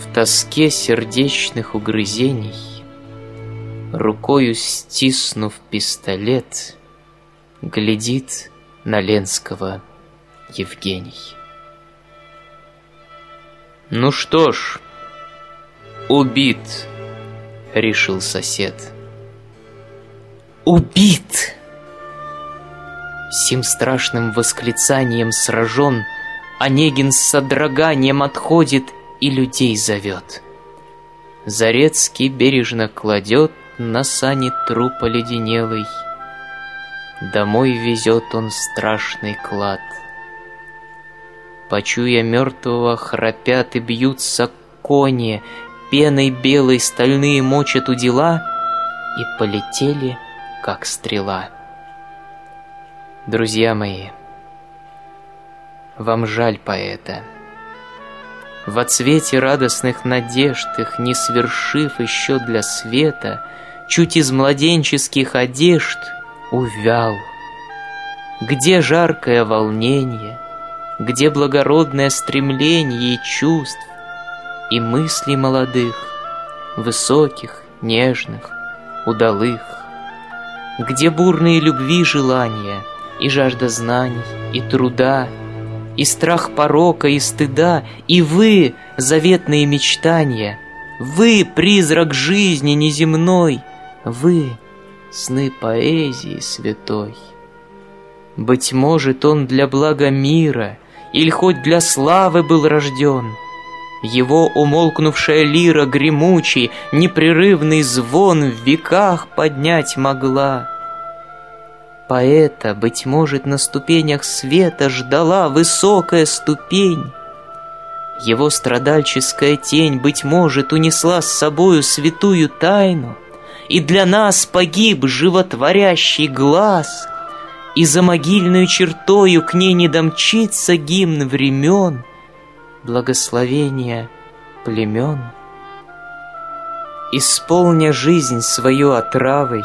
В тоске сердечных угрызений, Рукою стиснув пистолет, Глядит на Ленского Евгений. «Ну что ж, убит», — решил сосед. «Убит!» Сим страшным восклицанием сражен, Онегин с содроганием отходит и людей зовет. Зарецкий бережно кладет на сани труп оледенелый. Домой везет он страшный клад. Почуя мертвого, храпят и бьются кони, Пеной белой стальные мочат у дела И полетели, как стрела. Друзья мои, вам жаль поэта. В отсвете радостных надежд их, не свершив еще для света, Чуть из младенческих одежд увял. Где жаркое волнение, где благородное стремление и чувств, и мыслей молодых, высоких, нежных, удалых, где бурные любви желания — и жажда знаний, и труда, и страх порока, и стыда, и вы, заветные мечтания, вы, призрак жизни неземной, вы, сны поэзии святой. Быть может, он для блага мира или хоть для славы был рожден. Его умолкнувшая лира гремучий, непрерывный звон в веках поднять могла — Поэта, быть может, на ступенях света ждала высокая ступень. Его страдальческая тень, быть может, унесла с собою святую тайну, И для нас погиб животворящий глаз, И за могильную чертою к ней не домчится гимн времен, Благословения племен. Исполня жизнь свою отравой,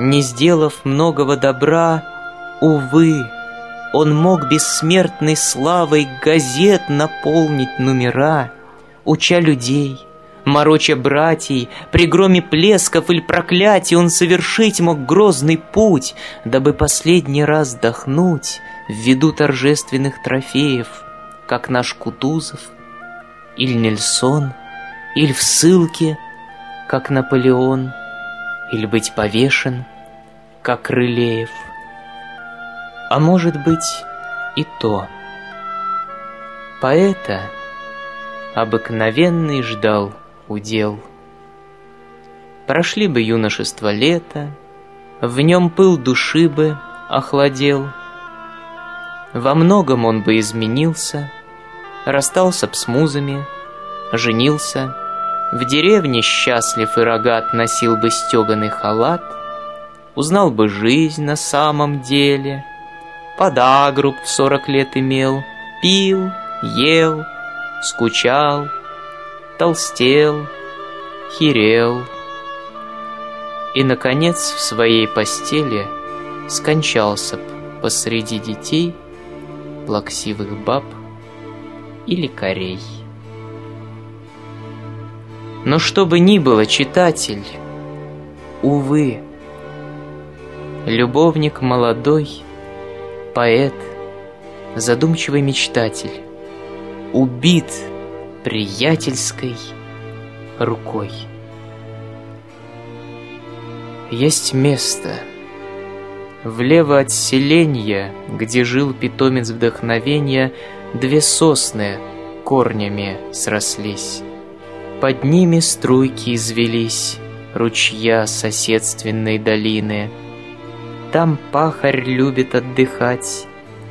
не сделав многого добра, увы, он мог бессмертной славой газет наполнить номера, уча людей, мороча братьей, при громе плесков или проклятий он совершить мог грозный путь, дабы последний раз вдохнуть в виду торжественных трофеев, как наш Кутузов или Нельсон, или в ссылке, как Наполеон — или быть повешен, как Крылеев. А может быть и то. Поэта обыкновенный ждал удел. Прошли бы юношество лето, в нем пыл души бы охладел. Во многом он бы изменился, расстался б с музами, женился — в деревне счастлив и рогат носил бы стеганый халат, Узнал бы жизнь на самом деле, Подагруб в сорок лет имел, Пил, ел, скучал, толстел, херел. И, наконец, в своей постели Скончался б посреди детей, Плаксивых баб или корей. Но что бы ни было, читатель, увы, любовник молодой, поэт, задумчивый мечтатель, убит приятельской рукой. Есть место влево от селения, где жил питомец вдохновения, две сосны корнями срослись. Под ними струйки извелись, ручья соседственной долины. Там пахарь любит отдыхать,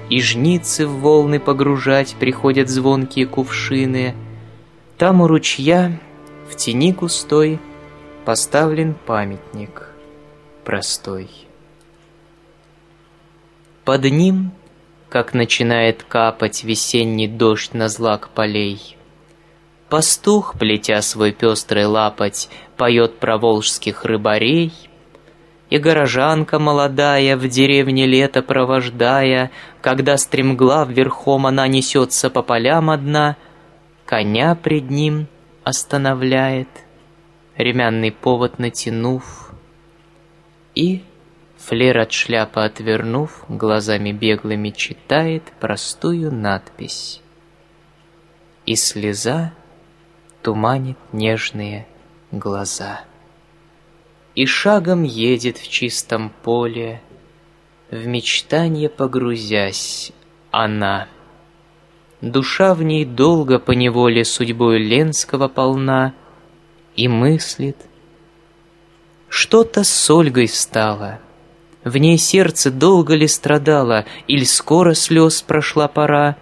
и жницы в волны погружать приходят звонкие кувшины. Там у ручья, в тени густой, поставлен памятник простой. Под ним, как начинает капать весенний дождь на злак полей, Пастух, плетя свой пестрый лапоть, Поет про волжских рыбарей. И горожанка молодая, В деревне лето провождая, Когда стремглав верхом она несется По полям одна, Коня пред ним остановляет, ремянный повод натянув, и, флер от шляпы отвернув, глазами беглыми читает простую надпись. И слеза туманит нежные глаза. И шагом едет в чистом поле, В мечтанье погрузясь, она. Душа в ней долго по неволе Судьбой Ленского полна И мыслит. Что-то с Ольгой стало. В ней сердце долго ли страдало, Иль скоро слез прошла пора,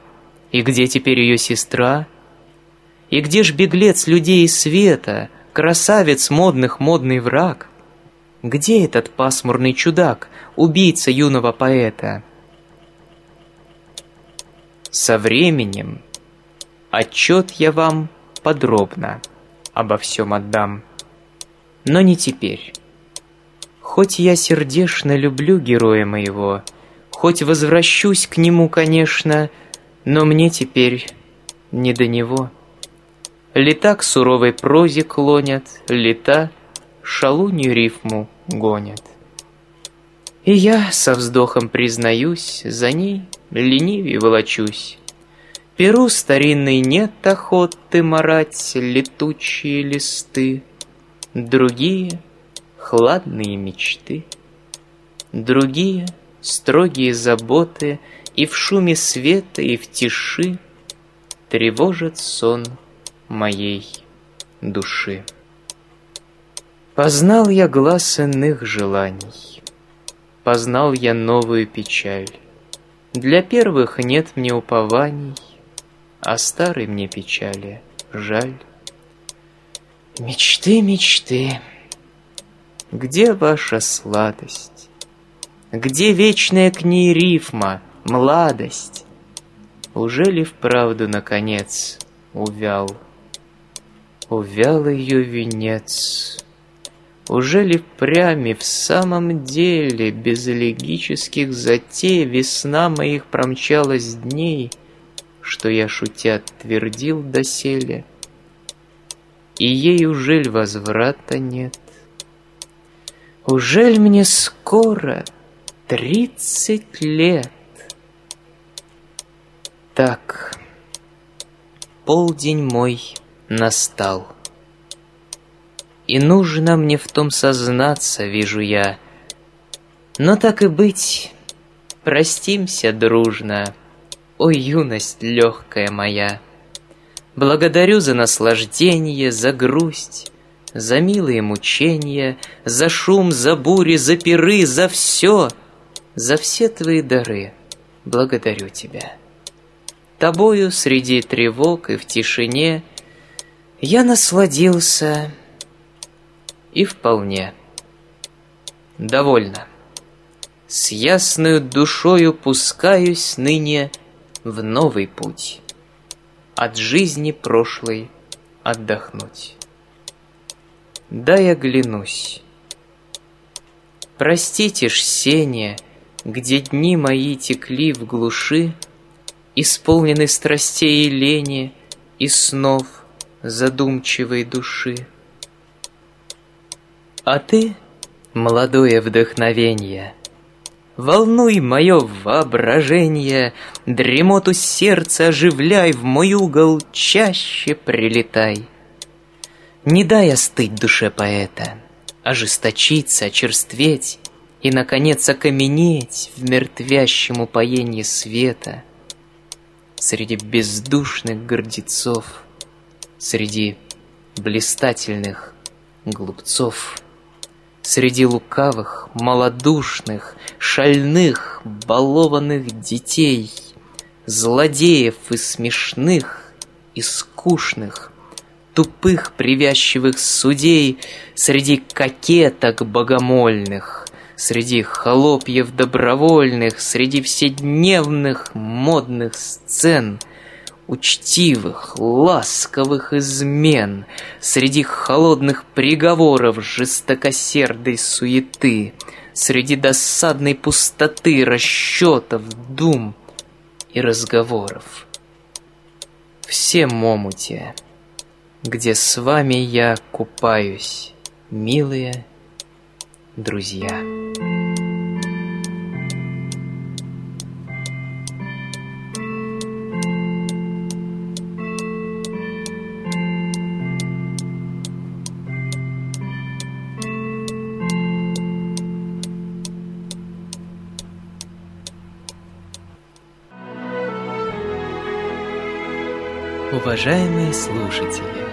И где теперь ее сестра? И где ж беглец людей света, Красавец модных модный враг? Где этот пасмурный чудак, Убийца юного поэта? Со временем отчет я вам подробно обо всем отдам, но не теперь. Хоть я сердечно люблю героя моего, хоть возвращусь к нему, конечно, но мне теперь не до него. Лета к суровой прозе клонят, лета шалунью рифму гонят. И я со вздохом признаюсь, за ней ленивее волочусь. Перу старинной нет охоты марать летучие листы, Другие — хладные мечты, Другие — строгие заботы, И в шуме света, и в тиши Тревожит сон моей души. Познал я глаз иных желаний, Познал я новую печаль. Для первых нет мне упований, А старой мне печали жаль. Мечты, мечты, где ваша сладость? Где вечная к ней рифма, младость? Уже ли вправду, наконец, увял? Увял ее венец. Уже ли впрямь в самом деле Без элегических затей Весна моих промчалась дней, Что я, шутя, твердил доселе, И ей ужель возврата нет? Ужель мне скоро тридцать лет? Так, полдень мой настал. И нужно мне в том сознаться, вижу я. Но так и быть, простимся дружно, О, юность легкая моя. Благодарю за наслаждение, за грусть, За милые мучения, За шум, за бури, за пиры, за все, За все твои дары. Благодарю тебя. Тобою среди тревог и в тишине Я насладился и вполне. Довольно. С ясною душою пускаюсь ныне в новый путь. От жизни прошлой отдохнуть. Дай оглянусь. Простите ж, сене, где дни мои текли в глуши, Исполнены страстей и лени и снов задумчивой души. А ты, молодое вдохновенье, Волнуй мое воображение, Дремоту сердца оживляй, В мой угол чаще прилетай. Не дай остыть душе поэта, Ожесточиться, очерстветь И, наконец, окаменеть В мертвящем упоении света. Среди бездушных гордецов, Среди блистательных глупцов — Среди лукавых, малодушных, шальных, балованных детей, Злодеев и смешных, и скучных, Тупых привязчивых судей, Среди кокеток богомольных, Среди холопьев добровольных, Среди вседневных модных сцен — учтивых, ласковых измен, Среди холодных приговоров жестокосердой суеты, Среди досадной пустоты расчетов, дум и разговоров. Все момуте, где с вами я купаюсь, милые друзья. Уважаемые слушатели,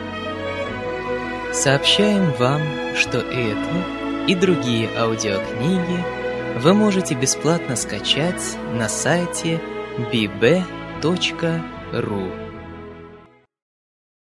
сообщаем вам, что эту и другие аудиокниги вы можете бесплатно скачать на сайте bb.ru